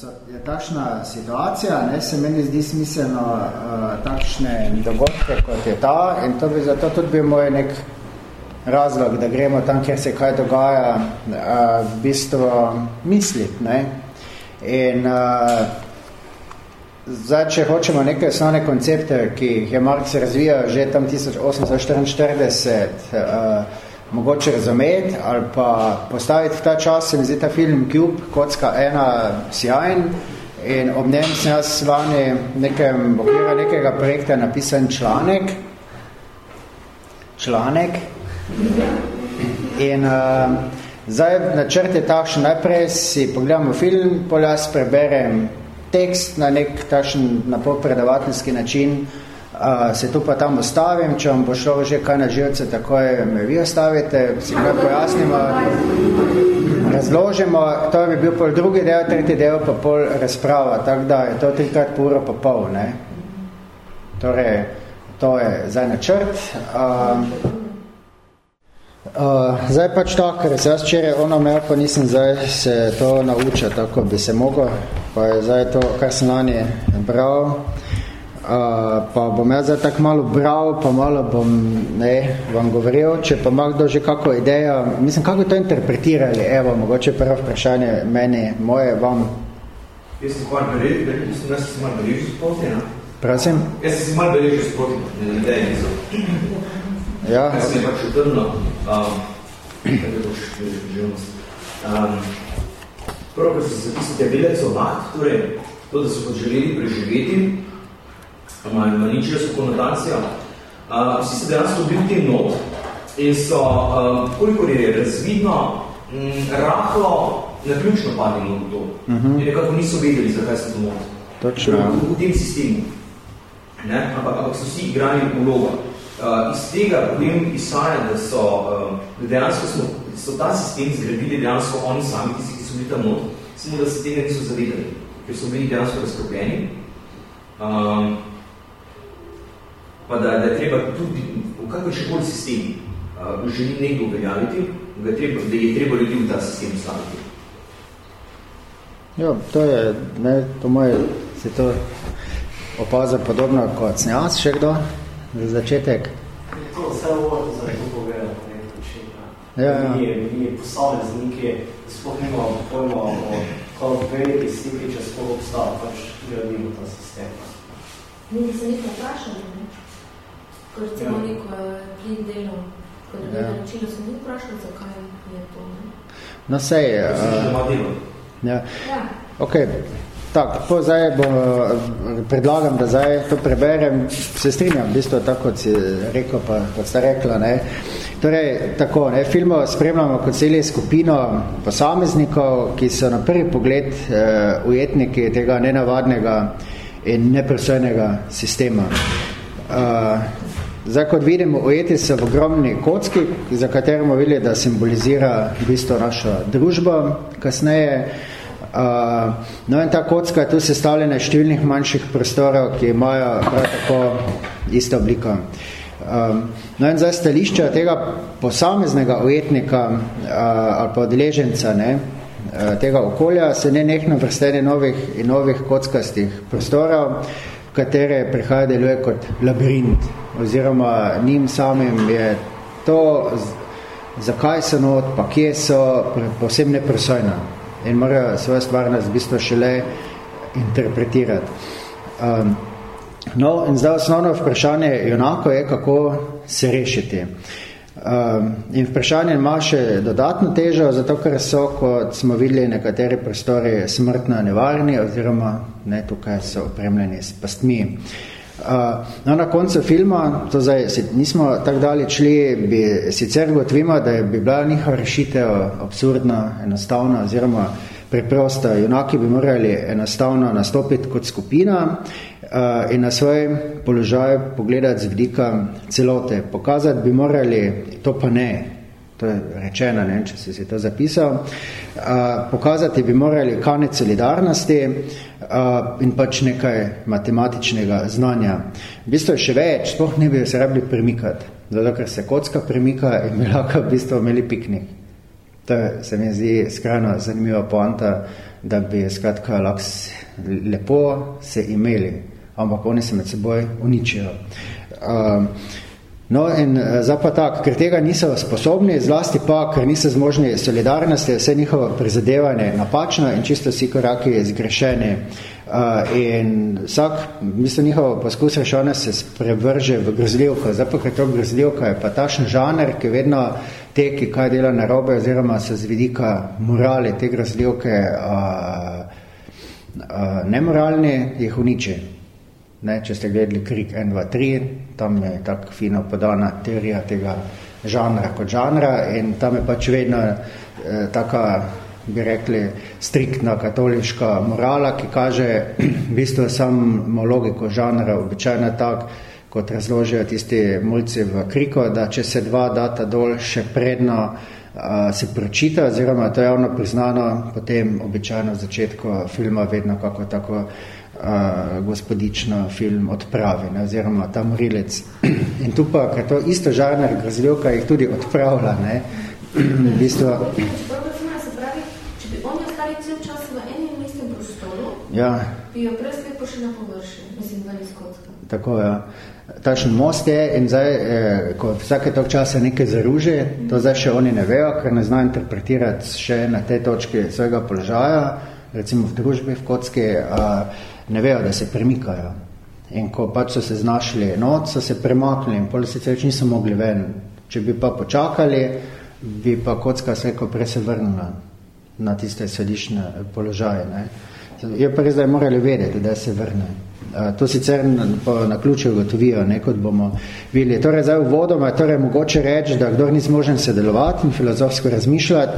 so, je takšna situacija, ne, se meni zdi smiselno uh, takšne dogodke, kot je ta in to bi zato tudi bil moj nek razlog, da gremo tam, kjer se kaj dogaja, uh, v bistvu misliti. Ne. In uh, zdaj, če hočemo neke osnovne koncepte, ki jih je Marx razvijal že tam 1844, uh, mogoče razumeti ali pa postaviti v ta čas, se mi zdi ta film Cube, kocka ena sjajen in ob njem sem jaz lani nekem okvira nekega projekta napisan članek. Članek. In uh, zdaj načrt je takšen, najprej si pogledamo film, pol jaz preberem tekst na nek takšen napol predavateljski način, Uh, se tu pa tam ostavim, če vam bo šlo že kaj na živce, takoj me vi ostavite, si kaj pojasnimo, razložimo, to bi bil pol drugi del, tretji del pa pol razprava, tako da je to trikrat po uro pa pol, ne. Torej, to je zdaj načrt. Uh, uh, zdaj pač to, ker jaz včeraj ono imel, pa nisem zdaj se to naučil, tako bi se mogel, pa je zdaj to, kar sem lani bral, Uh, pa bom jaz zdaj tako malo bral, pa malo bom ne, vam govoril, če pa ima kdo že kako idejo, mislim, kako to interpretirali, evo, mogoče prvo vprašanje meni, moje, vam. Jaz sem malo beležil, mislim, jaz sem malo beležil spoti, ne? Prosim? Jaz sem malo beležil spoti, ne ideje niso. Ja. Jaz sem pač utrno, um, je boš živnost. Um, prvo, ko se zapisate velec omat, torej to, da so želeli preživeti, imajo maničevsko konotacijo. Uh, vsi se dejansko bili tem not in so, uh, koliko je razvidno, m, rahlo naključno padli v to. Uh -huh. In nekako niso vedeli, zakaj so to not. Točno. V, v tem sistemu. Ne? Ampak, ampak so vsi igrali vlogo. Uh, iz tega potem izhaja, da so uh, dejansko smo, so ta sistem zgradili dejansko oni sami, tisti, ki so bili tam not, samo da se tega niso zavedali, ker so bili dejansko razkropljeni. Um, pa da, da je treba tudi v kakršen koli sistem uh, želi nekdo uveljaviti, da je treba, da je treba ljudi v ta sistem staviti. Ja, to je, ne, po moje, se to opazil podobno kot snjas, še kdo, za začetek. To vse uvod za to povedal, na nek način. Ja, ja. Mi je, mi je posamezniki, sploh nimamo pojma o kot veliki sliki, če sploh obstava, pač gradimo ta sistem. Mi se nekaj vprašali, ne? Ko recimo ja. neko plin delo, ko da ja. načino sem ni vprašal, zakaj je to, ne? No, sej, uh, ja. Ja. Ok, tako, po zdaj bo, predlagam, da zdaj to preberem, se strinjam, v bistvu tako, kot si rekel, pa kot sta rekla, ne. Torej, tako, ne, filmo spremljamo kot celi skupino posameznikov, ki so na prvi pogled uh, ujetniki tega nenavadnega in nepresojnega sistema. Uh, Zdaj, kot vidimo, ujeti so v ogromni kocki, za katero videli, da simbolizira v bistvu našo družbo kasneje. Uh, no in ta kocka je tu sestavljena iz številnih manjših prostorov, ki imajo prav tako isto obliko. Um, no in zdaj stališča tega posameznega ujetnika uh, ali pa odleženca ne, uh, tega okolja se ne nekno vrstene novih in novih kockastih prostorov, katere prihaja deluje kot labirint oziroma njim samim je to, zakaj so not, pa kje so, povsem nepresojna in morajo svojo stvarnost v bistvu šele interpretirati. Um, no, in zdaj osnovno vprašanje junako je, kako se rešiti. Um, in vprašanje ima še dodatno težo, zato ker so, kot smo videli, nekateri prostori smrtno nevarni oziroma ne, tukaj so opremljeni s pastmi. Uh, no, na koncu filma, to zdaj nismo tako dalje šli, bi sicer gotovimo, da je bi bila njihova rešitev absurdna, enostavna oziroma preprosta. Junaki bi morali enostavno nastopiti kot skupina uh, in na svoj položaj pogledati z vidika celote. Pokazati bi morali, to pa ne, to je rečeno, ne, če si si to zapisal, uh, pokazati bi morali kanec solidarnosti uh, in pač nekaj matematičnega znanja. V bistvu je še več, sploh ne bi se rabili premikati, zato ker se kocka premika in bi lahko v bistvu imeli piknik. To se mi zdi skrajno zanimiva poanta, da bi skratka lahko lepo se imeli, ampak oni se med seboj uničijo. Uh, No in eh, zdaj pa tako, ker tega niso sposobni, zlasti pa, ker niso zmožni solidarnosti, vse njihovo prizadevanje napačno in čisto vsi koraki zgrešeni. Uh, in vsak, mislim, njihovo poskus rešovanja se prevrže v grozljivko. Zdaj pa, ker to grozljivka je pa tašen žaner, ki vedno te, ki kaj dela narobe, oziroma se z vidika morali te grozljivke uh, uh, nemoralni, jih uniči. Ne, če ste gledali Krik 1, 2, 3, tam je tako fino podana teorija tega žanra kot žanra in tam je pač vedno eh, taka, bi rekli, striktna katoliška morala, ki kaže v bistvu samo logiko žanra, običajno tak, kot razložijo tisti mulci v Kriku, da če se dva data dol še predno uh, se pročita, oziroma to je javno priznano, potem običajno v začetku filma vedno kako tako uh, gospodično film odpravi, ne, oziroma ta morilec. In tu pa, ker to isto žarner grozljivka jih tudi odpravlja, ne, v bistvu... Ja. bi jo presve pošli na površje, mislim, da ni skotska. Tako, ja. Takšen most je in zdaj, eh, ko vsake tok časa nekaj zaruži, to zdaj še oni ne vejo, ker ne znajo interpretirati še na tej točki svojega položaja, recimo v družbi, v kocki, eh, ne vejo, da se premikajo. In ko pač so se znašli not, so se premaknili in pol sicer niso mogli ven. Če bi pa počakali, bi pa kocka se ko prej se vrnila na tiste sedišne položaje. Ne. Je pa res, da je morali vedeti, da se vrne. To sicer na, na ključe ugotovijo, ne, kot bomo videli. Torej, zdaj v vodoma je torej mogoče reči, da kdor ni zmožen sedelovati in filozofsko razmišljati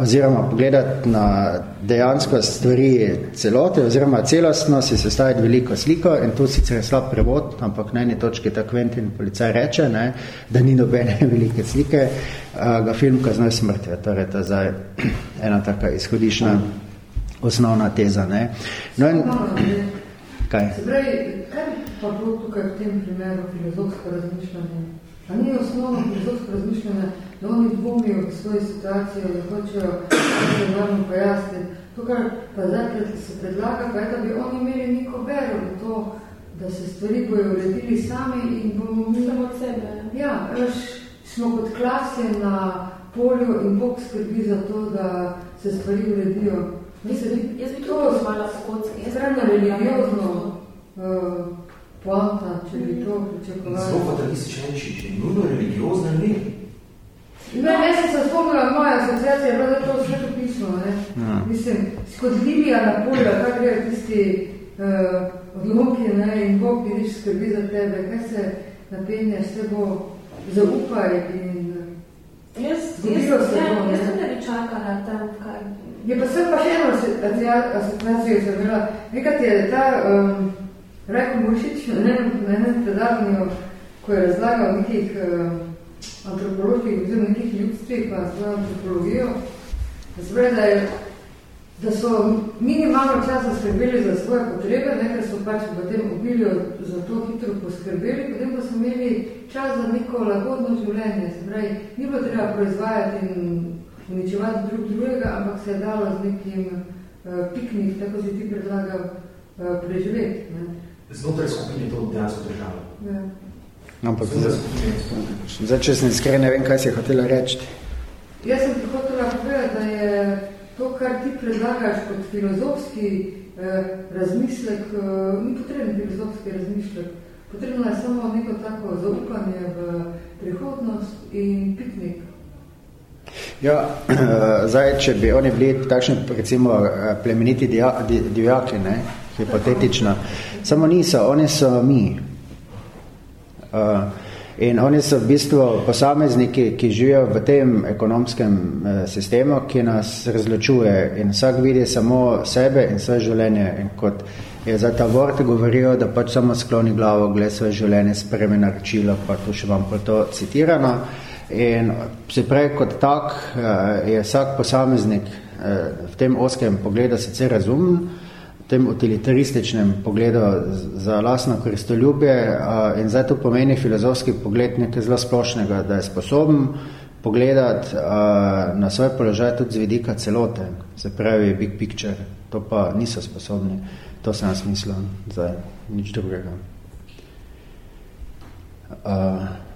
oziroma pogledati na dejansko stvari celote oziroma celostno si sestaviti veliko sliko in to sicer je slab prevod, ampak na eni točki ta Quentin policaj reče, ne, da ni nobene velike slike, ga film kaznoj smrti. Torej, to je zdaj ena taka izhodišna osnovna teza. Ne. No in, Kaj? Se pravi, kaj pa bilo tukaj v tem primeru filozofsko razmišljanje? A ni osnovno filozofsko razmišljanje, da oni dvomijo v svoji situaciji, da hočejo se normalno pojasniti. To, kar pa zdaj se predlaga, pa je, da bi oni imeli neko vero v to, da se stvari bojo uredili sami in bomo mi... Samo od sebe. Ja, veš, smo kot klasje na polju in Bog skrbi za to, da se stvari uredijo. Mislim, jaz bi to pozvala po kocki. Jaz bi religiozno uh, poanta, če bi to pričakovali. Zelo fatalističen, če je nujno religiozno ne. Ne, ne sem se spomnila, moja asociacija je bila to sveto pismo, ne. Ja. Mislim, kot Livija na polju, kak gre tisti uh, odloki, ne, in Bog vidiš skrbi za tebe, kaj se napenja, vse bo zaupaj in Jaz, jaz, jaz, jaz sem ne bi čakala tam, kaj Je pa sem pa še eno asociacijo se imela. Nekaj je ta um, Rajko Mušič na enem predavanju, ko je razlagal nekih um, antropoloških, oziroma nekih ljudstvih, pa svojo antropologijo, zbrej, da, je, da so minimalno časa skrbeli za svoje potrebe, nekaj so pač v tem obilju za to hitro poskrbeli, potem pa so imeli čas za neko lagodno življenje. Zbrej, ni bilo treba proizvajati in uničevati drug drugega, ampak se je dalo z nekim uh, piknik, tako si ti predlagal, uh, preživeti. Ne? Znotraj skupine to dejansko država. Ja. Ampak zdaj, če sem iskren, ne vem, kaj si hotela reči. Jaz sem hotela povedati, da je to, kar ti predlagaš kot filozofski eh, razmislek, eh, ni potreben filozofski razmislek. Potrebno je samo neko tako zaupanje v prihodnost in piknik. Ja, zdaj, če bi oni bili takšni, recimo, plemeniti divjaki, ne, hipotetično, samo niso, oni so mi. In oni so v bistvu posamezniki, ki živijo v tem ekonomskem sistemu, ki nas razločuje in vsak vidi samo sebe in svoje življenje. In kot je za ta vort govorijo, da pač samo skloni glavo, gled svoje življenje, spreme naročilo, pa tu še vam po to citirano. In se pravi, kot tak eh, je vsak posameznik eh, v tem oskem pogledu sicer razumen, v tem utilitarističnem pogledu za lasno koristoljubje in zdaj to pomeni filozofski pogled nekaj zelo splošnega, da je sposoben pogledati na svoj položaj tudi z vidika celote, se pravi big picture, to pa niso sposobni, to sem mislil, za nič drugega. Uh,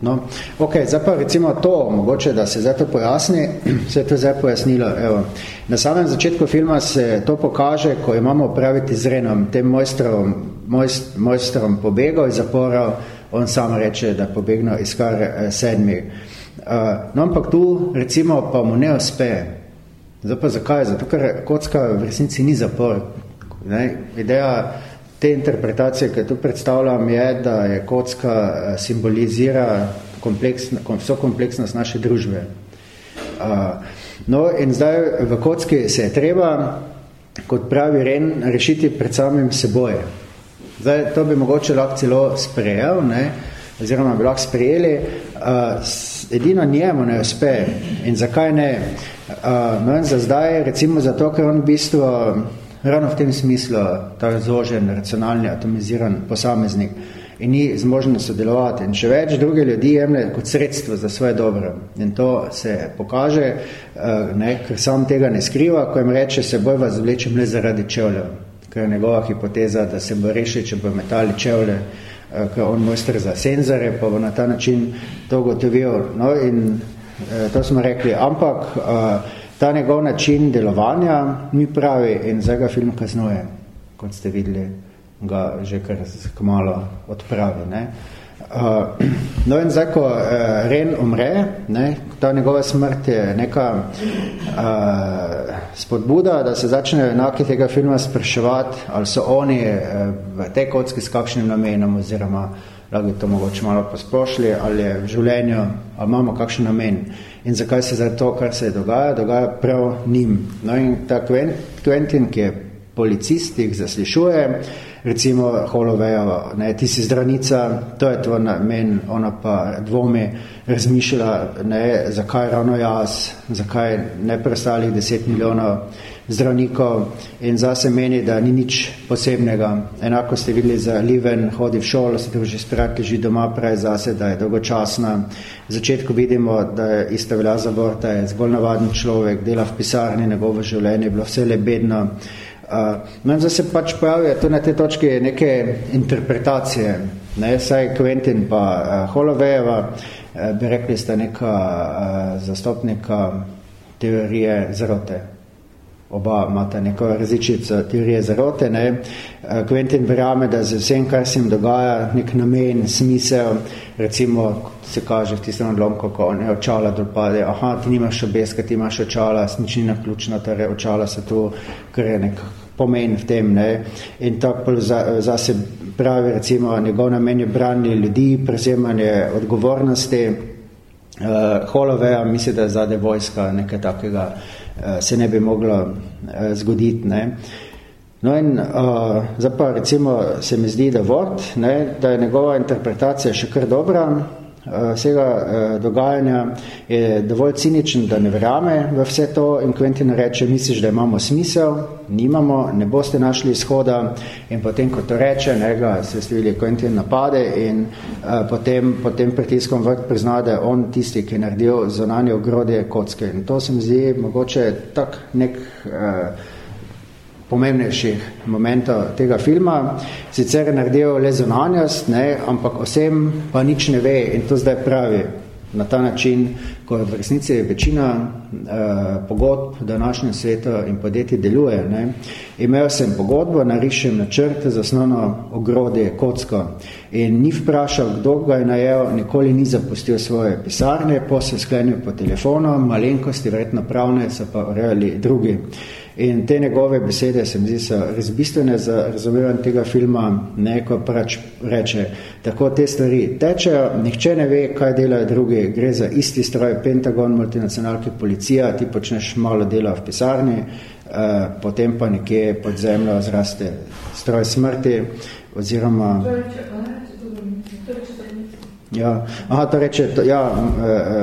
no, ok, zdaj pa recimo to, mogoče, da se zdaj to pojasni, se je to zdaj pojasnilo, evo. Na samem začetku filma se to pokaže, ko imamo praviti z Renom, tem mojstrom, mojst, mojstrom pobegov iz zaporov, on sam reče, da pobegno iz kar eh, sedmi. Uh, no, ampak tu recimo pa mu ne uspe. Zdaj pa zakaj? Zato, ker kocka v resnici ni zapor. Ne? Ideja te interpretacije, ki tu predstavljam, je, da je kocka eh, simbolizira kompleksna, vso kompleksnost naše družbe. No, in zdaj v kocki se je treba, kot pravi Ren, rešiti pred samim seboj. Zdaj, to bi mogoče lahko celo sprejel, ne, oziroma bi lahko sprejeli, uh, edino njemu ne uspe. In zakaj ne? Uh, no in za zdaj, recimo zato, ker on v bistvu, ravno v tem smislu, ta zožen, racionalni, atomiziran posameznik in ni zmožen sodelovati. In še več druge ljudi jemlje kot sredstvo za svoje dobro. In to se pokaže, uh, ne, ker sam tega ne skriva, ko jim reče, se boj vas zvlečem le zaradi čevljev ker je njegova hipoteza, da se bo rešil, če bo metali čevle, eh, ker on mojster za senzore, pa bo na ta način to gotovil. No in eh, to smo rekli, ampak eh, ta njegov način delovanja mi pravi in zdaj ga film kaznuje, kot ste videli, ga že kar malo odpravi. Ne? Uh, no in zdaj, ko uh, Ren umre, ne, ta njegova smrt je neka uh, spodbuda, da se začnejo enaki tega filma spraševati, ali so oni uh, v tej kocki s kakšnim namenom, oziroma lahko to mogoče malo posplošili, ali je v življenju, ali imamo kakšen namen. In zakaj se zdaj to, kar se dogaja, dogaja prav njim. No in ta Quentin, ki je policist, jih zaslišuje, recimo Holovejo, ne, ti si zdravnica, to je tvoj namen, ona pa dvomi razmišljala, ne, zakaj ravno jaz, zakaj ne prestalih deset milijonov zdravnikov in zase meni, da ni nič posebnega. Enako ste videli za Liven, hodi v šolo, se druži sprati, leži doma, pravi zase, da je dolgočasna. V začetku vidimo, da je ista velja za Borta, je zgolj navaden človek, dela v pisarni, njegovo življenje je bilo vse le bedno. Uh, no in zdaj se pač pojavijo tu na te točke neke interpretacije, ne, saj Quentin pa uh, Holovejeva, uh, bi rekli, sta neka uh, zastopnika teorije zarote oba imata neko različico teorije zarote. Ne. Eh, Quentin verjame, da za vsem, kar se jim dogaja, nek namen, smisel, recimo, se kaže v tistem odlomku, ko ne očala dol pade, aha, ti nimaš obeska, ti imaš očala, nič ni naključno, torej očala se tu, kar je nek pomen v tem. Ne. In tako za, za se pravi, recimo, njegov namen je branje ljudi, prezemanje odgovornosti, uh, Holoveja, misli, da je zade vojska nekaj takega, uh, se ne bi moglo uh, zgoditi. Ne. No in uh, zdaj pa recimo se mi zdi, da Vort, ne, da je njegova interpretacija še kar dobra, Eh, vsega eh, dogajanja je dovolj ciničen, da ne verjame v vse to in Quentin reče, misliš, da imamo smisel, nimamo, ne boste našli izhoda in potem, ko to reče, ne ga, se stvili, Quentin napade in uh, potem, potem pritiskom vrt prizna, da je on tisti, ki je naredil zonanje ogrodje kocke. In to se mi zdi mogoče tak nek uh, pomembnejših momentov tega filma. Sicer je naredil le zunanjost, ne, ampak vsem pa nič ne ve in to zdaj pravi na ta način, ko v resnici večina eh, pogodb v današnjem svetu in podjetij deluje. Ne. Imel sem pogodbo, narišem načrt za osnovno ogrodje kocko in ni vprašal, kdo ga je najel, nikoli ni zapustil svoje pisarne, po se sklenil po telefonu, malenkosti, verjetno pravne, so pa urejali drugi. In te njegove besede se mi zdi so res bistvene za razumevanje tega filma, neko prač reče, tako te stvari tečejo, nihče ne ve, kaj delajo drugi, gre za isti stroj, Pentagon, multinacionalki, policija, ti počneš malo dela v pisarni, uh, potem pa nekje pod zemljo zraste stroj smrti, oziroma... Ja, aha, to reče, to, ja,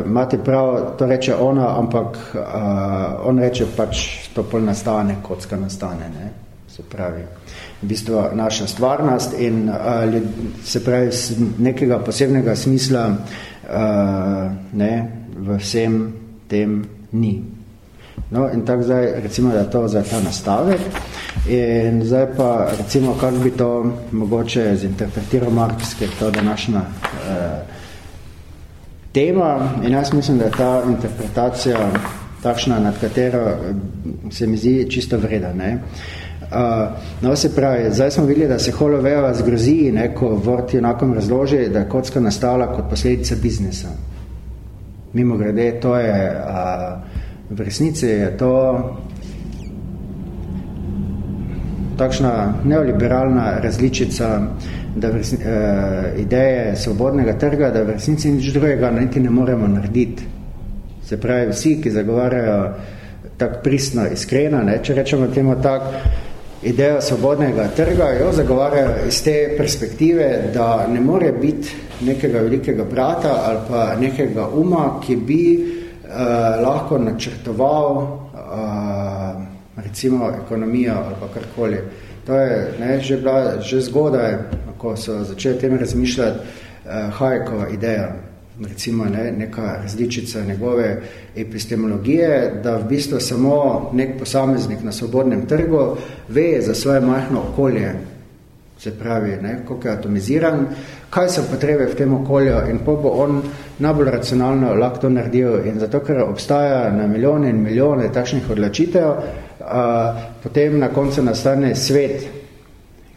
imate prav, to reče ona, ampak uh, on reče pač, to pol nastane, kocka nastane, ne, se pravi. V bistvu naša stvarnost in uh, se pravi, nekega posebnega smisla uh, ne, v vsem tem ni. No, in tako zdaj, recimo, da je to za ta nastavek. In zdaj pa, recimo, kako bi to mogoče zinterpretiral Marx, ker to današnja eh, tema. In jaz mislim, da je ta interpretacija takšna, nad katero se mi zdi čisto vreda. Ne? Uh, no, se pravi, zdaj smo videli, da se Holoveva zgrozi, ne, ko Vort enakom razloži, da je kocka nastala kot posledica biznesa. Mimo grede, to je, uh, v resnici je to takšna neoliberalna različica da v resnici, uh, ideje svobodnega trga, da v resnici nič drugega niti ne moremo narediti. Se pravi, vsi, ki zagovarjajo tako pristno, iskreno, ne, če rečemo temu tako, idejo svobodnega trga, jo zagovarjajo iz te perspektive, da ne more biti nekega velikega brata ali pa nekega uma, ki bi uh, lahko načrtoval uh, recimo ekonomijo ali pa karkoli. To je ne, že, bila, že zgodaj, ko so začeli tem razmišljati, uh, Hajekova ideja, recimo ne, neka različica njegove epistemologije, da v bistvu samo nek posameznik na svobodnem trgu ve za svoje majhno okolje, se pravi, ne, koliko je atomiziran, kaj so potrebe v tem okolju in po bo on najbolj racionalno lahko to naredil. In zato, ker obstaja na milijone in milijone takšnih odločitev, a, potem na koncu nastane svet,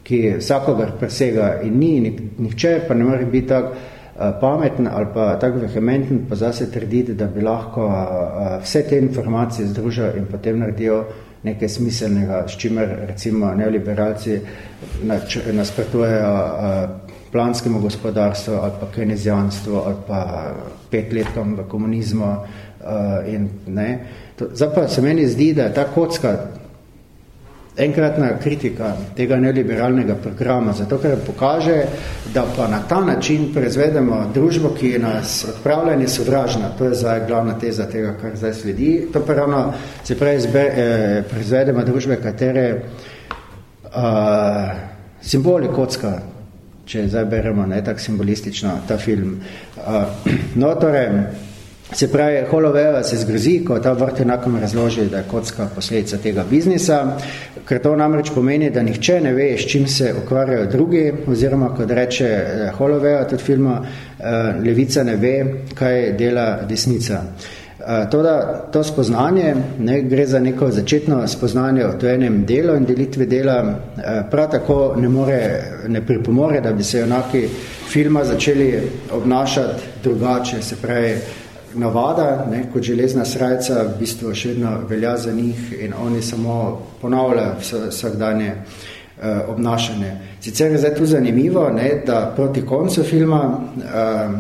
ki vsakogar presega in ni nihče, pa ne more biti tako pameten ali pa tako vehementen, pa zase trditi, da bi lahko vse te informacije združil in potem naredil nekaj smiselnega, s čimer recimo neoliberalci nasprotujejo planskemu gospodarstvu ali pa kenezijanstvu ali pa pet letom v komunizmu in ne. Zdaj pa se meni zdi, da je ta kocka enkratna kritika tega neliberalnega programa, zato ker pokaže, da pa na ta način proizvedemo družbo, ki je nas odpravljanje sovražna, to je zdaj glavna teza tega, kar zdaj sledi, to pa ravno se pravi zbe, eh, proizvedemo družbe, katere eh, simboli kocka, če zdaj beremo ne, tak simbolistično ta film. Eh, no, torej, Se pravi, Holoveva se zgrozi, ko ta vrt enakom razloži, da je kocka posledica tega biznisa, ker to namreč pomeni, da nihče ne ve, s čim se ukvarjajo drugi, oziroma, kot reče eh, Holoveva tudi filma, eh, levica ne ve, kaj dela desnica. Eh, to, da, to spoznanje, ne, gre za neko začetno spoznanje o enem delu in delitvi dela, prav tako ne, more, ne pripomore, da bi se enaki filma začeli obnašati drugače, se pravi, navada, ne, kot železna srajca, v bistvu še vedno velja za njih in oni samo ponavljajo vsakdanje uh, obnašanje. Sicer je zdaj tu zanimivo, ne, da proti koncu filma, uh,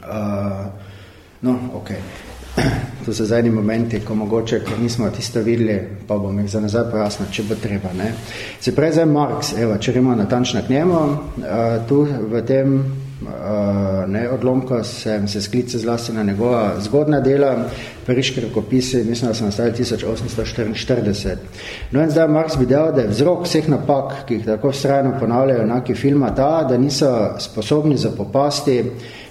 uh, no, ok, to so zadnji momenti, ko mogoče, ko nismo tisto videli, pa bom jih za nazaj pojasnil, če bo treba. Ne. Se pravi, zdaj Marx, evo, če gremo natančno k njemu, uh, tu v tem ne, odlomka sem se sklice zlasti na njegova zgodna dela, pariški rokopisi, mislim, da so nastali 1844. No in zdaj Marx bi dejal, da je vzrok vseh napak, ki jih tako vztrajno ponavljajo enaki filma, ta, da niso sposobni zapopasti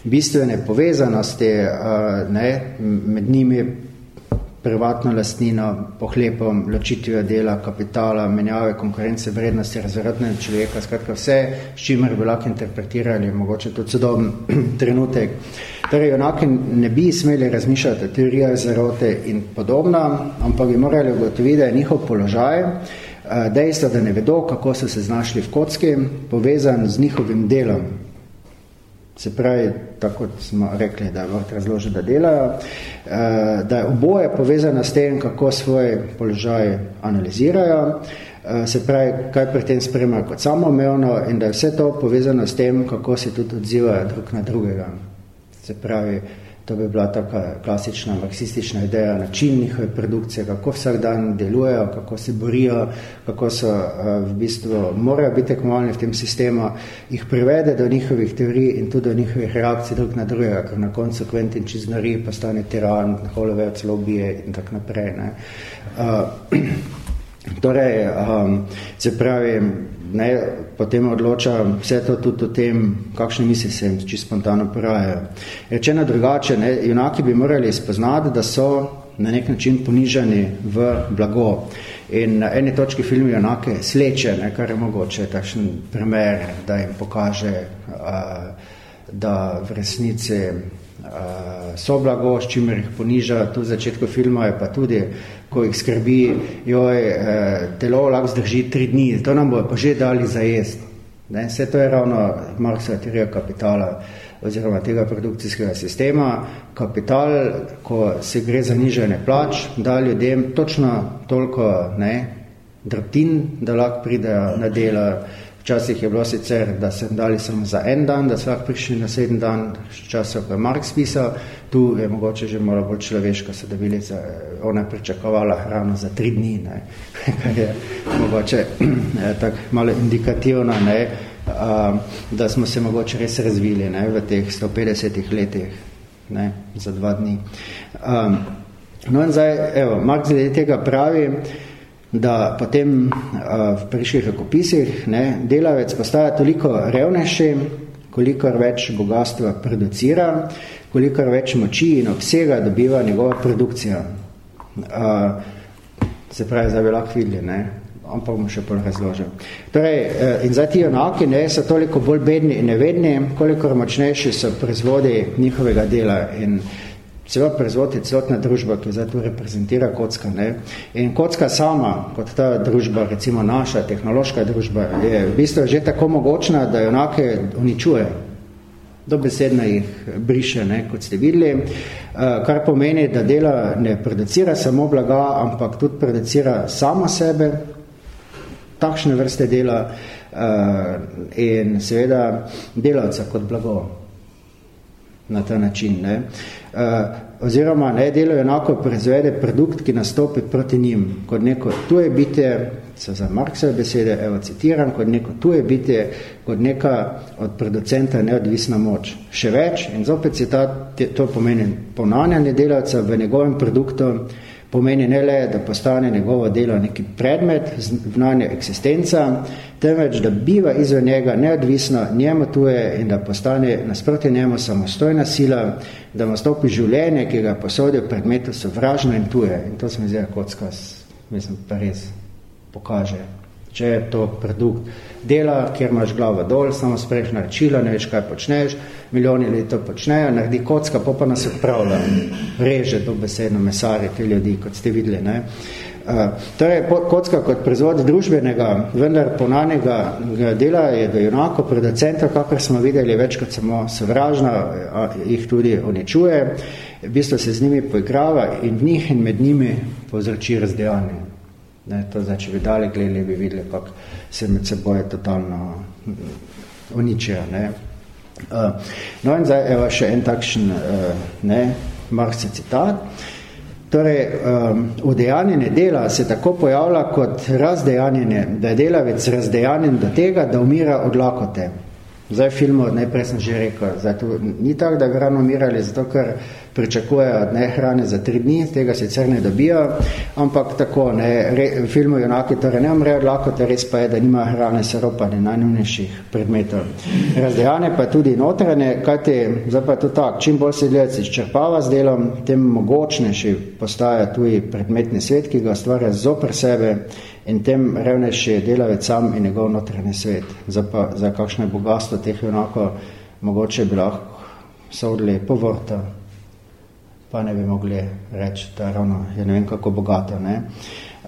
bistvene povezanosti uh, ne, med njimi privatno lastnino, pohlepom, ločitvijo dela, kapitala, menjave, konkurence, vrednosti, razvratne človeka, skratka vse, s čimer bi lahko interpretirali, mogoče tudi sodoben trenutek. Torej, onaki ne bi smeli razmišljati o teorijah zarote in podobno, ampak bi morali ugotoviti, da je njihov položaj, eh, dejstvo, da ne vedo, kako so se znašli v kocki, povezan z njihovim delom, Se pravi, tako smo rekli, da vrt razloži, da delajo, eh, da je oboje povezano s tem, kako svoj položaj analizirajo, eh, se pravi, kaj pri tem spremajo kot samoumevno in da je vse to povezano s tem, kako se tudi odzivajo drug na drugega. Se pravi, To bi bila taka klasična marksistična ideja, način njihove produkcije, kako vsak dan delujejo, kako se borijo, kako so eh, v bistvu, morajo biti tekmovalni v tem sistemu, jih privede do njihovih teorij in tudi do njihovih reakcij drug na drugega, ker na koncu Quentin Čiznari postane tiran, holovec lobije in tak naprej. Ne. Uh, Torej, um, se pravi, ne, potem odloča vse to tudi o tem, kakšne misli se jim čisto spontano porajajo. Rečeno drugače, ne, junaki bi morali spoznati, da so na nek način ponižani v blago. In na eni točki film junake sleče, ne, kar je mogoče takšen primer, da jim pokaže, uh, da v resnici uh, so blago, s čimer jih poniža, tu v začetku filma je pa tudi, ko jih skrbi, joj, uh, telo lahko zdrži tri dni, to nam bo pa že dali za jest. Ne? Vse to je ravno Marksova teorija kapitala oziroma tega produkcijskega sistema. Kapital, ko se gre za nižanje plač, da ljudem točno toliko ne, drobtin, da lahko pridejo na delo, Včasih je bilo sicer, da so dali samo za en dan, da so lahko prišli na sedem dan, časov, ko je Marx pisal, tu je mogoče že malo bolj človeško, so dobili za, ona pričakovala hrano za tri dni, ne, kar je mogoče tak malo indikativno, ne, a, da smo se mogoče res razvili ne, v teh 150 letih, ne, za dva dni. A, no in zdaj, evo, Marx tega pravi, da potem uh, v prejšnjih rokopisih ne, delavec postaja toliko revnejši, kolikor več bogatstva producira, kolikor več moči in obsega dobiva njegova produkcija. Uh, se pravi, zdaj bi lahko videli, ne, ampak bom še pol razložil. Torej, uh, in zdaj ti enaki ne, so toliko bolj bedni in nevedni, kolikor močnejši so proizvodi njihovega dela in celo proizvod je celotna družba, ki zdaj tu reprezentira kocka. Ne? In kocka sama, kot ta družba, recimo naša tehnološka družba, je v bistvu že tako mogočna, da jo enake uničuje. Dobesedno jih briše, ne, kot ste videli, uh, kar pomeni, da dela ne producira samo blaga, ampak tudi producira sama sebe, takšne vrste dela uh, in seveda delavca kot blago na ta način. Ne. Uh, oziroma ne delo enako proizvede produkt, ki nastopi proti njim, kot neko tuje bitje, so za Marksove besede, evo citiram, kot neko tuje bitje, kot neka od producenta neodvisna moč. Še več, in zopet citat, to pomeni ponavljanje delavca v njegovem produktu, pomeni ne le, da postane njegovo delo neki predmet, vnanje eksistenca, temveč, da biva izven njega neodvisno, njemu tuje in da postane nasproti njemu samostojna sila, da mu stopi življenje, ki ga posodijo predmetu sovražno in tuje. In to se mi zdi, kot skaz, mislim, pa res pokaže če je to produkt dela, kjer imaš glavo dol, samo sprejš naročilo, ne veš, kaj počneš, milijoni ljudi to počnejo, naredi kocka, pa pa nas odpravlja, reže to besedno mesari te ljudi, kot ste videli. Ne? Uh, torej, kocka kot proizvod družbenega, vendar ponanega dela je do enako producenta, kakor smo videli več kot samo sovražna, jih tudi uničuje, v bistvu se z njimi poigrava in v njih in med njimi povzroči razdejanje. Ne, to zdaj, če bi dali gledali, bi videli, kako se med seboj totalno mm, uničijo. Ne. Uh, no in zdaj, evo še en takšen, uh, ne, Markse citat. Torej, um, udejanjenje dela se tako pojavlja kot razdejanjenje, da je delavec razdejanjen do tega, da umira od lakote. Zdaj filmu, najprej sem že rekel, zdaj tu ni tako, da bi rano umirali, zato ker pričakujejo ne hrane za tri dni, tega sicer ne dobijo, ampak tako, ne, re, filmu junaki torej ne umrejo lahko, to res pa je, da nima hrane seropane najnujnejših predmetov. Razdejane pa tudi notranje, kajti, zdaj pa je to tak, čim bolj se gledec izčrpava z delom, tem mogočnejši postaja tudi predmetni svet, ki ga ustvarja zopr sebe in tem revnejši je delavec sam in njegov notranji svet. Za, pa, za kakšno bogatstvo teh junakov mogoče bi lahko sodili po vrtu, pa ne bi mogli reči, da ravno je ne vem kako bogato. Ne?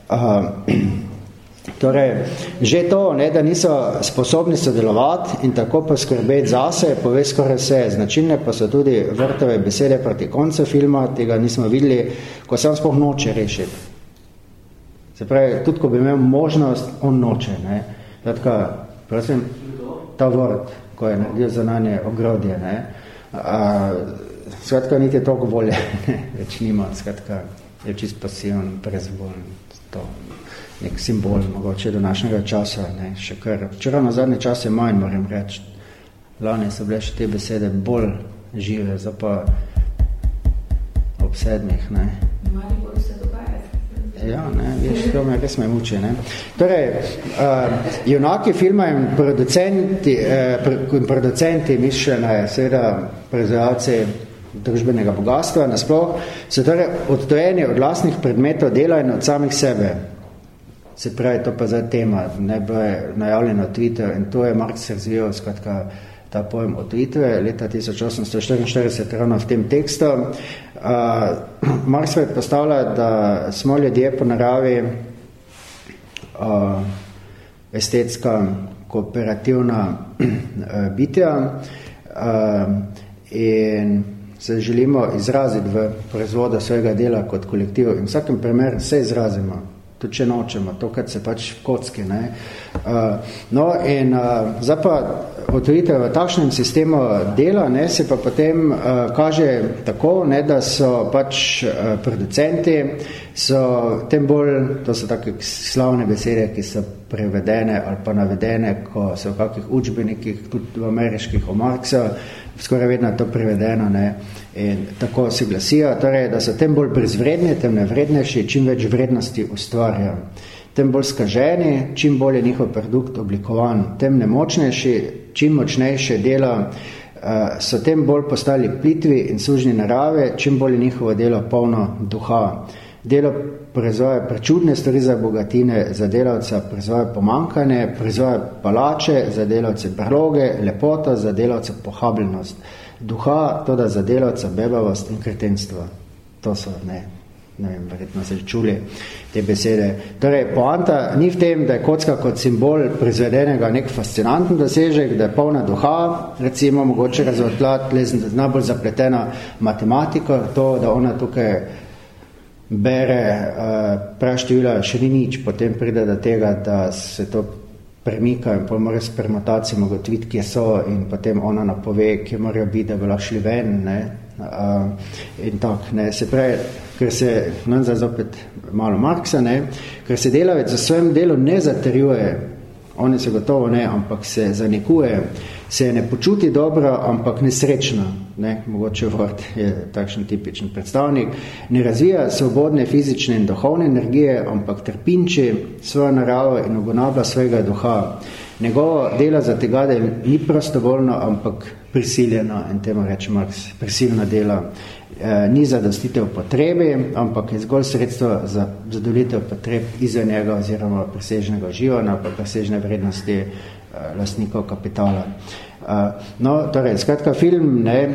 Uh, torej, že to, ne, da niso sposobni sodelovati in tako poskrbeti zase, pove skoraj vse. Značilne pa so tudi vrtove besede proti koncu filma, tega nismo videli, ko sem spoh noče rešiti. Se pravi, tudi ko bi imel možnost, on noče. Ne. Tako, prosim, ta vrt, ko je naredil za nanje ogrodje, ne, a, skratka, niti toliko volje, ne, več nima, skratka, je čist pasiven, prezvoljen, to nek simbol mogoče do našega časa, ne, še kar. Včeraj na zadnje čase manj, moram reči, lani so bile še te besede bolj žive, zdaj pa ob sedmih, ne. Mali bolj se dogaja. Ja, ne, veš, to me res me muči, ne. Torej, uh, junaki filma in producenti, uh, producenti mišljena je seveda proizvajalci družbenega bogatstva nasploh, so torej odtojeni od vlastnih predmetov dela in od samih sebe. Se pravi, to pa zdaj tema, ne bo je najavljeno Twitter in to je Marx razvijal, skratka, ta pojem od Twitter leta 1844 ravno v tem tekstu. Uh, Marx je postavlja, da smo ljudje po naravi uh, estetska, kooperativna uh, bitja uh, in se želimo izraziti v proizvoda svojega dela kot kolektiv in v vsakem primeru se izrazimo tudi če nočemo, to, kar se pač v kocki. Ne. Uh, no, in uh, zdaj pa otvorite v takšnem sistemu dela, ne, se pa potem uh, kaže tako, ne, da so pač uh, producenti, so tem bolj, to so take slavne besede, ki so prevedene ali pa navedene, ko so v kakih učbenikih, tudi v ameriških o Marksa, skoraj vedno to prevedeno, ne, uh, In tako se glasijo, torej, da so tem bolj brezvredni, tem nevrednejši, čim več vrednosti ustvarjajo. Tem bolj skaženi, čim bolj je njihov produkt oblikovan. Tem nemočnejši, čim močnejše dela, uh, so tem bolj postali plitvi in sužni narave, čim bolj je njihovo delo polno duha. Delo proizvaja prečudne stvari za bogatine, za delavca proizvaja pomankanje, proizvaja palače, za delavce brloge, lepota, za delavca pohabljenost duha, to da za delavca bebavost in kretenstvo. To so, ne, ne vem, verjetno se čuli te besede. Torej, poanta ni v tem, da je kocka kot simbol prizvedenega nek fascinanten dosežek, da je polna duha, recimo mogoče razvrtlat, lezen, najbolj zapletena matematika, to, da ona tukaj bere uh, praštevila, še ni nič, potem pride do tega, da se to premikajo in potem morajo s permutacijami ugotoviti, kje so in potem ona napove, kje morajo biti, da bi lahko šli ven. Ne? Uh, in tak, ne? Se pravi, ker se, no zdaj zopet malo Marksa, ne? ker se delavec za svojem delu ne zaterjuje, oni se gotovo ne, ampak se zanikuje, se ne počuti dobro, ampak nesrečno, ne, mogoče Vort je takšen tipičen predstavnik, ne razvija svobodne fizične in duhovne energije, ampak trpinči svojo naravo in ugonabla svojega duha. Njegovo delo za tega, da ni prostovoljno, ampak prisiljeno, in temu reče Marx, prisilno delo, e, ni zadostitev potrebi, ampak je zgolj sredstvo za zadolitev potreb izven njega oziroma presežnega živanja, pa presežne vrednosti Eh, lastnikov kapitala. Eh, no, torej, skratka, film, ne,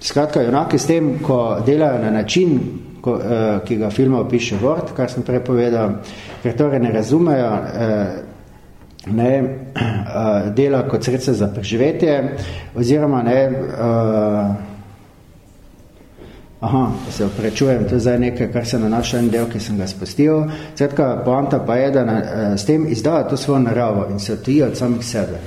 skratka, junaki s tem, ko delajo na način, ko, eh, ki ga filma opiše Word, kar sem prepovedal, ker torej ne razumejo, ne, dela kot sredstvo za preživetje, oziroma ne, Aha, se oprečujem, to je zdaj nekaj, kar se nanaša en del, ki sem ga spustil. Skratka, poanta pa je, da na, s tem izdaja to svojo naravo in se otijo od samih sebe.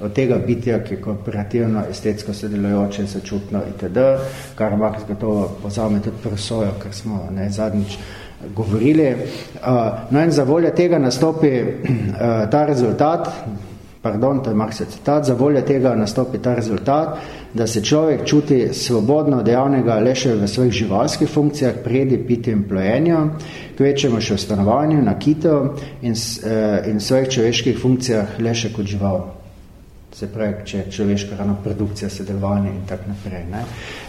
Od tega bitja, ki je kooperativno, estetsko sodelujoče, sočutno itd., kar Marx gotovo pozame tudi prosojo, ker smo ne, zadnjič govorili. Uh, no in za voljo tega nastopi uh, ta rezultat, pardon, to je Marxov citat, za voljo tega nastopi ta rezultat, da se človek čuti svobodno dejavnega le še v svojih živalskih funkcijah, predi, pitju in plojenju, kvečemo še v stanovanju, na kito in, uh, in svojih človeških funkcijah le še kot žival se pravi, če je človeška ravno produkcija, sodelovanje in tak naprej. Ne?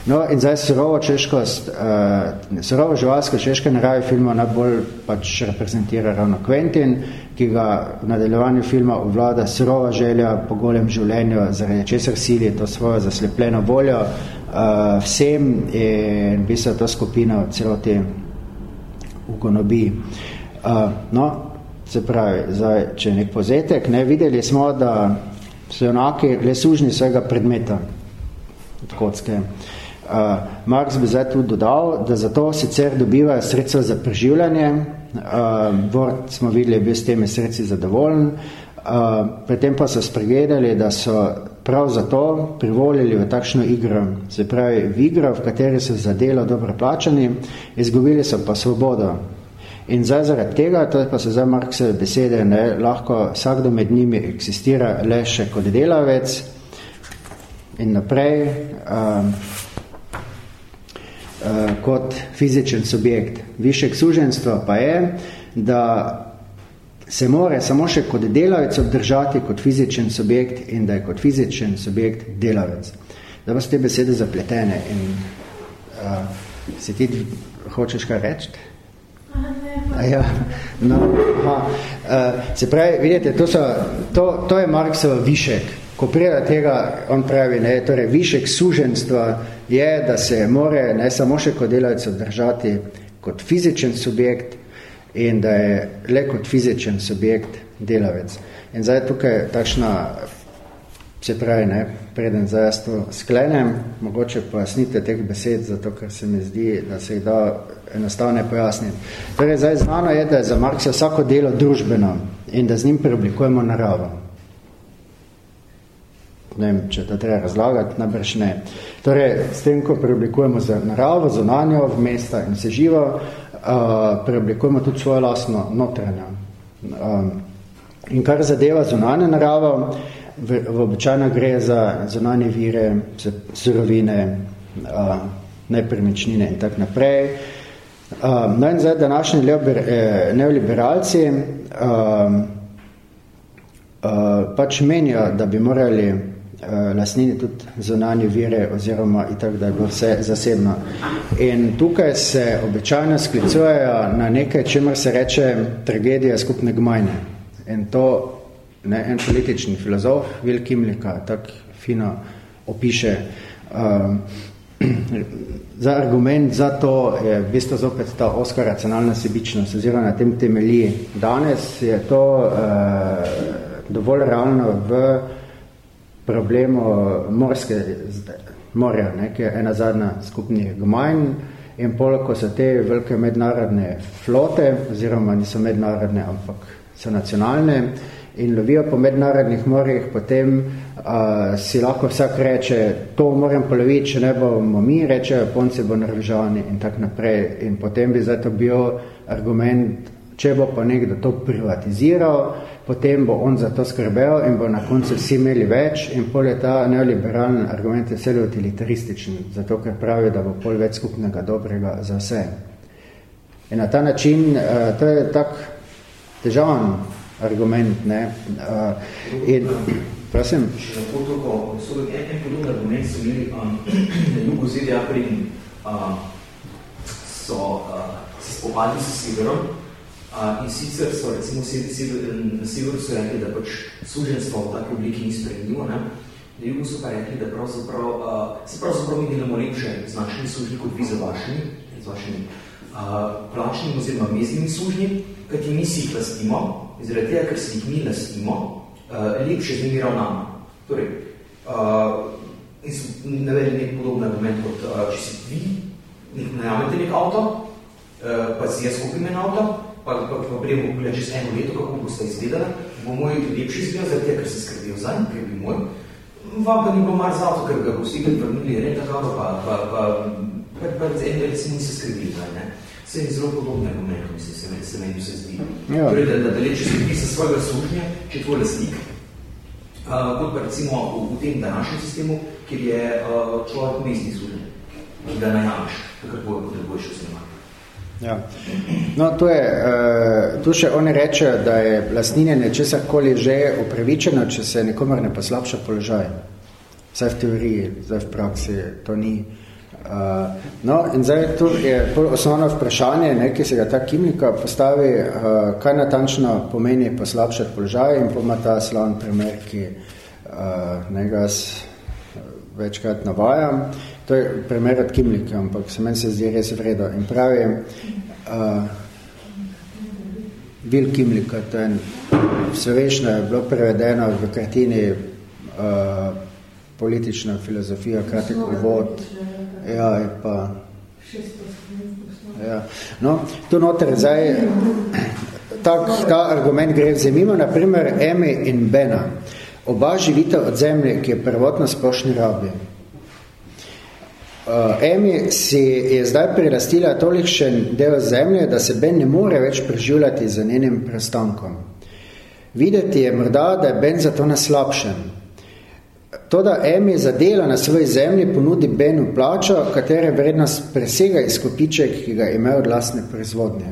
No, in zdaj surovo češkost, uh, surovo živalsko češke narave filma najbolj pač reprezentira ravno Quentin, ki ga v nadaljevanju filma ovlada surova želja po golem življenju, zaradi česar sili to svojo zaslepljeno voljo uh, vsem in v bistvu to skupino celoti ugonobi. Uh, no, se pravi, zdaj, če nek pozetek, ne, videli smo, da so enake le sužni svega predmeta od kocke. Uh, Marx bi zdaj tudi dodal, da zato sicer dobivajo sredstva za preživljanje, uh, Word smo videli, je bil s temi sredstvi zadovoljen, uh, predtem pa so spregledali, da so prav zato privolili v takšno igro, se pravi v igro, v kateri so za delo dobro plačani, izgubili so pa svobodo, In zdaj zaradi tega, to pa so zdaj Marksove besede, ne, lahko vsakdo med njimi eksistira le še kot delavec in naprej. Um, kot fizičen subjekt. Višek suženstva pa je, da se more samo še kot delavec obdržati kot fizičen subjekt in da je kot fizičen subjekt delavec. Da pa so te besede zapletene in uh, si ti hočeš kaj reči? Ja, no, aha. Uh, se pravi, vidite, to, so, to, to je Marksov višek. Ko prije tega, on pravi, ne, torej višek suženstva je, da se more ne samo še kot delavec obdržati kot fizičen subjekt, in da je le kot fizičen subjekt delavec. In zdaj tukaj takšna, se pravi, ne, preden zdaj jaz to sklenem, mogoče pojasnite teh besed, zato ker se mi zdi, da se jih da enostavno pojasniti. Torej, zdaj znano je, da je za Marksa vsako delo družbeno in da z njim preoblikujemo naravo. Ne vem, če to treba razlagati, nabrž ne. Torej, s tem, ko preoblikujemo za naravo, zonanjo, v mesta in se živo, preoblikujemo tudi svojo lastno notranjo. Um, in kar zadeva zunanje naravo, v, v običajno gre za zunanje vire, surovine, uh, nepremičnine in tak naprej. Um, no in zdaj današnji eh, neoliberalci um, uh, pač menijo, da bi morali Eh, lastnini tudi zunanje vire oziroma itak, da je bilo vse zasebno. In tukaj se običajno sklicujejo na nekaj, čemer se reče tragedija skupne gmajne. In to ne, en politični filozof, Will Kimlika, tak fino opiše. Um, za argument za to je v bistvu zopet ta oska racionalna sebičnost, oziroma na tem temelji. Danes je to uh, dovolj realno v problemu morske morja, ne, ki je ena zadnja skupnih gmajn in pol, ko so te velike mednarodne flote, oziroma niso mednarodne, ampak so nacionalne in lovijo po mednarodnih morjih, potem uh, si lahko vsak reče, to moram poloviti, če ne bomo mi, reče Japonci, bo Norvežani in tak naprej. In potem bi zato bil argument, če bo pa nekdo to privatiziral, potem bo on za to skrbel in bo na koncu vsi imeli več in pol je ta neoliberalni argument je celo utilitarističen, zato ker pravi, da bo pol več skupnega dobrega za vse. In na ta način, uh, to je tak težavan argument, ne, uh, in prosim. Še na potoko, so en, en podoben argument so imeli um, na jugu ZDA pri um, so uh, se spopadli s Siberom, A, in sicer so recimo na severu so rekli, da pač suženstvo v taki obliki ni spremljivo, ne? Na jugu so pa rekli, da pravzaprav, a, se pravzaprav mi delamo lepše z našimi sužnji kot vi za vašimi, z vašimi a, plačnimi oziroma meznimi sužnji, kajti mi si jih lastimo, izradi tega, ker si jih mi lastimo, a, lepše z njimi ravnamo. Torej, a, in so navedli nek podoben argument kot, a, če si vi, nek najamete nek avto, a, pa si jaz kupim en avto, pa, pa, pa prijemo pogled čez eno leto, kako boste izgledali, bo moj lepši izgled, zaradi tega, ker se skrbel za ker bi moj. Vam pa ni bilo mar za avto, ker ga boste ikrat vrnili, red tako, pa, pa, pa, pa, pa z eno recimo nisi skrbel, ne. Se je zelo podobno argument, mislim, se, se, se meni vse zdi. Ja. Torej, da, da, da leče se pisa svojega služnja, če tvoj lastnik, uh, kot pa recimo v, v tem današnjem sistemu, kjer je uh, človek mestni služnje, ki ga najameš, takrat bo potrebuješ vse Ja. No, to je, uh, tu še oni rečejo, da je lastninjenje česarkoli že upravičeno, če se nikomer ne poslabša položaj. Vsaj v teoriji, zdaj v praksi to ni. Uh, no, in zdaj tu je osnovno vprašanje, ne, ki se ga ta kimnika postavi, uh, kaj natančno pomeni poslabšati položaj in poma ta slavn primer, ki uh, nekaj večkrat navajam. To je primer od Kimlika, ampak se meni se zdi res vredo. In pravi, uh, Bil Kimlika, to je slovešno, je bilo prevedeno v kartini uh, politična filozofija, kratek uvod. Ja, je pa... Ja. No, tu noter zdaj, tak, ta argument gre vzemimo, naprimer, Emi in Bena. Oba živita od zemlje, ki je prvotno splošni rabi. Uh, Emi si je zdaj prirastila tolikšen del zemlje, da se Ben ne more več preživljati za njenim prestankom. Videti je morda, da je Ben zato na slabšem. To, da Emi za delo na svoji zemlji ponudi Benu plačo, katere vrednost presega izkupiček, ki ga ima od lastne proizvodnje.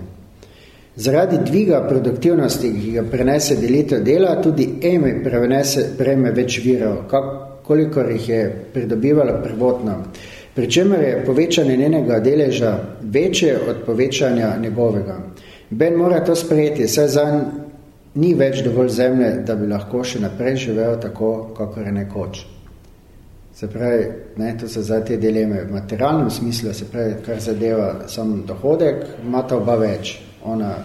Zaradi dviga produktivnosti, ki ga prenese delitev dela, tudi Emi prenese, prejme več virov, kolikor jih je pridobivala prvotno. Pričemer je povečanje njenega deleža večje od povečanja njegovega. Ben mora to sprejeti, saj zanj ni več dovolj zemlje, da bi lahko še naprej živel tako, kako je nekoč. Se pravi, ne, to so zdaj te dileme. V materialnem smislu, se pravi, kar zadeva sam dohodek, ima ta oba več. Ona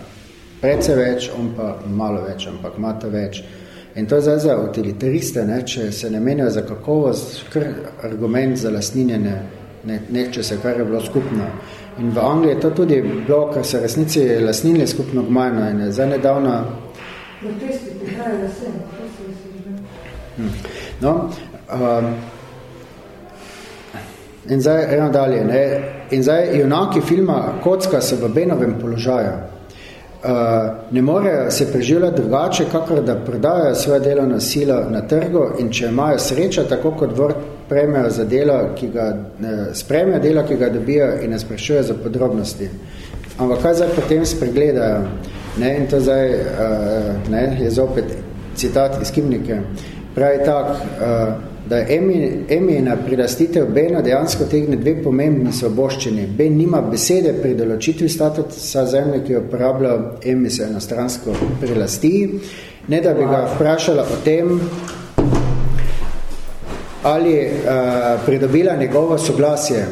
predse več, on pa malo več, ampak ima ta več. In to je zdaj za utilitariste, ne, če se ne menijo za kakovost, kar argument za lastninjenje ne, neče se, kar je bilo skupno. In v Angliji je to tudi bilo, ker se resnici lastnili skupno gmajno in je zdaj nedavno Protesti prihajajo vse, to se hm. No, um, in zdaj eno dalje, ne, in zdaj junaki filma Kocka so v Benovem položaju. Uh, ne morejo se preživljati drugače, kakor da prodajajo svoje delovno silo na trgu in če imajo srečo, tako kot Word prejmejo za delo, ki ga, uh, sprejmejo delo, ki ga dobijo in ne sprašujejo za podrobnosti. Ampak kaj zdaj potem spregledajo? Ne, in to zdaj uh, ne, je zopet citat iz Kimnike. Pravi tak, uh, da je Emina prilastitev Bena dejansko tegne dve pomembni svoboščini. Ben nima besede pri določitvi statusa zemlje, ki jo uporablja Emi se enostransko prilasti, ne da bi ga vprašala o tem, ali uh, pridobila njegovo soglasje.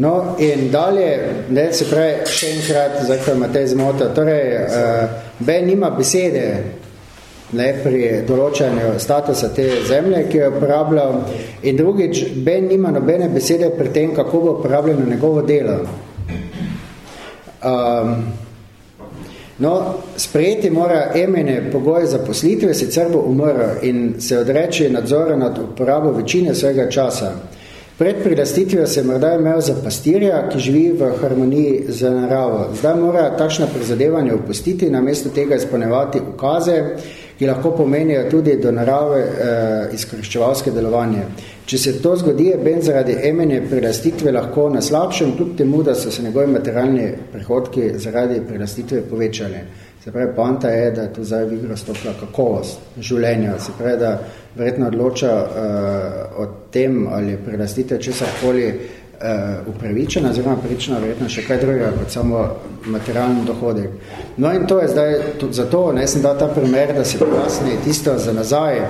No, in dalje, ne, se pravi, še enkrat, zdaj, ko imate zmoto, torej, uh, Ben nima besede ne, pri določanju statusa te zemlje, ki jo je uporabljal, in drugič, Ben nima nobene besede pri tem, kako bo uporabljeno njegovo delo. Um, no, sprejeti mora emene pogoje za poslitve, sicer bo umrl in se odreči nadzora nad uporabo večine svojega časa. Pred prilastitvijo se morda imel za pastirja, ki živi v harmoniji z naravo. Zdaj mora takšno prizadevanje opustiti, namesto tega izpolnevati ukaze, ki lahko pomenijo tudi do narave eh, izkoriščevalske delovanje. Če se to zgodi, je Ben zaradi emenje prilastitve lahko na slabšem, kljub temu, da so se njegovi materialni prihodki zaradi prilastitve povečali. Se pravi, poanta je, da je tu zdaj v igro stopila kakovost življenja. Se pravi, da verjetno odloča uh, o tem, ali je prelastitev česarkoli uh, upravičena, oziroma pravičena verjetno še kaj drugega, kot samo materialni dohodek. No in to je zdaj, tudi zato, ne sem dal ta primer, da se pojasni tisto za nazaj,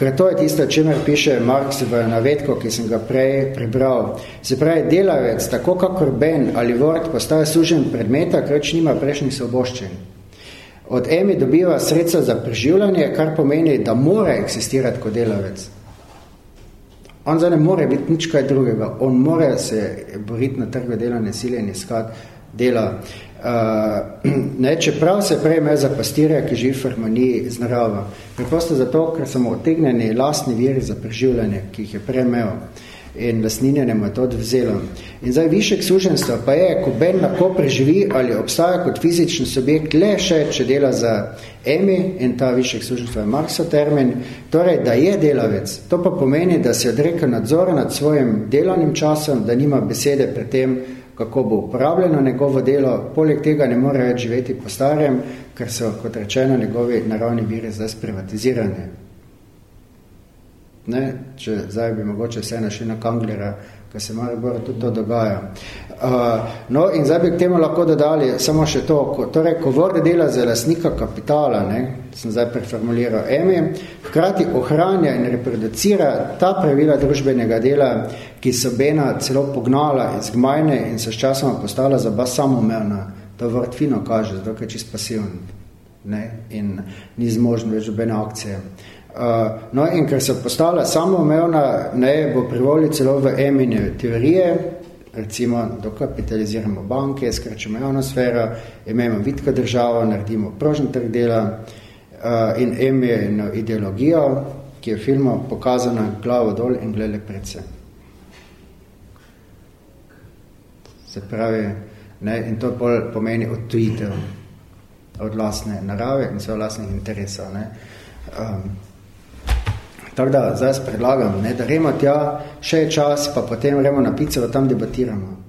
ker to je tisto, čemer piše Marx v navedko, ki sem ga prej prebral. Se pravi, delavec, tako kakor Ben ali Word, postaje sužen predmeta, ker nima prejšnjih soboščin. Od EMI dobiva sredstva za preživljanje, kar pomeni, da mora eksistirati kot delavec. On zdaj ne more biti nič kaj drugega. On mora se boriti na trgu delovne sile in iskati dela. Uh, ne, čeprav se prej me za pastirja, ki živi v harmoniji z naravo. Preprosto zato, ker so mu otegnjeni lastni viri za preživljanje, ki jih je prej imel. Uh, in lasninjene mu je to vzelo. In zdaj višek suženstva pa je, ko Ben lahko preživi ali obstaja kot fizični subjekt le še, če dela za Emi in ta višek suženstva je Markso termin, torej, da je delavec. To pa pomeni, da se odreka nadzora nad svojim delovnim časom, da nima besede pred tem, kako bo uporabljeno njegovo delo, poleg tega ne more več živeti po starem, ker so, kot rečeno, njegovi naravni viri zdaj sprivatizirani. Ne? Če zdaj bi mogoče vse našli na Kanglera, ker se mora bolj tudi to dogaja. Uh, no, in zdaj bi k temu lahko dodali samo še to, ko, torej, ko vode dela za lasnika kapitala, ne, sem zdaj preformuliral EMI, hkrati ohranja in reproducira ta pravila družbenega dela, ki so Bena celo pognala iz gmajne in se s časoma postala za bas samomevna. To vrt fino kaže, zato je čist pasivn ne, in ni zmožen več dobene akcije. Uh, no, in ker so postala samoumevna, ne bo privoli celo v emine teorije, recimo, dokapitaliziramo banke, skračimo javno sfero, imamo vitko državo, naredimo prožen trg dela uh, in emino ideologijo, ki je v filmu pokazana glavo dol in glede predse. Se pravi, Ne? In to bolj pomeni odtujitev od vlastne narave in svoje vlastnih interesov. Ne? Um, tako da zdaj predlagam, ne, da remo tja, še je čas, pa potem remo na pico, tam debatiramo.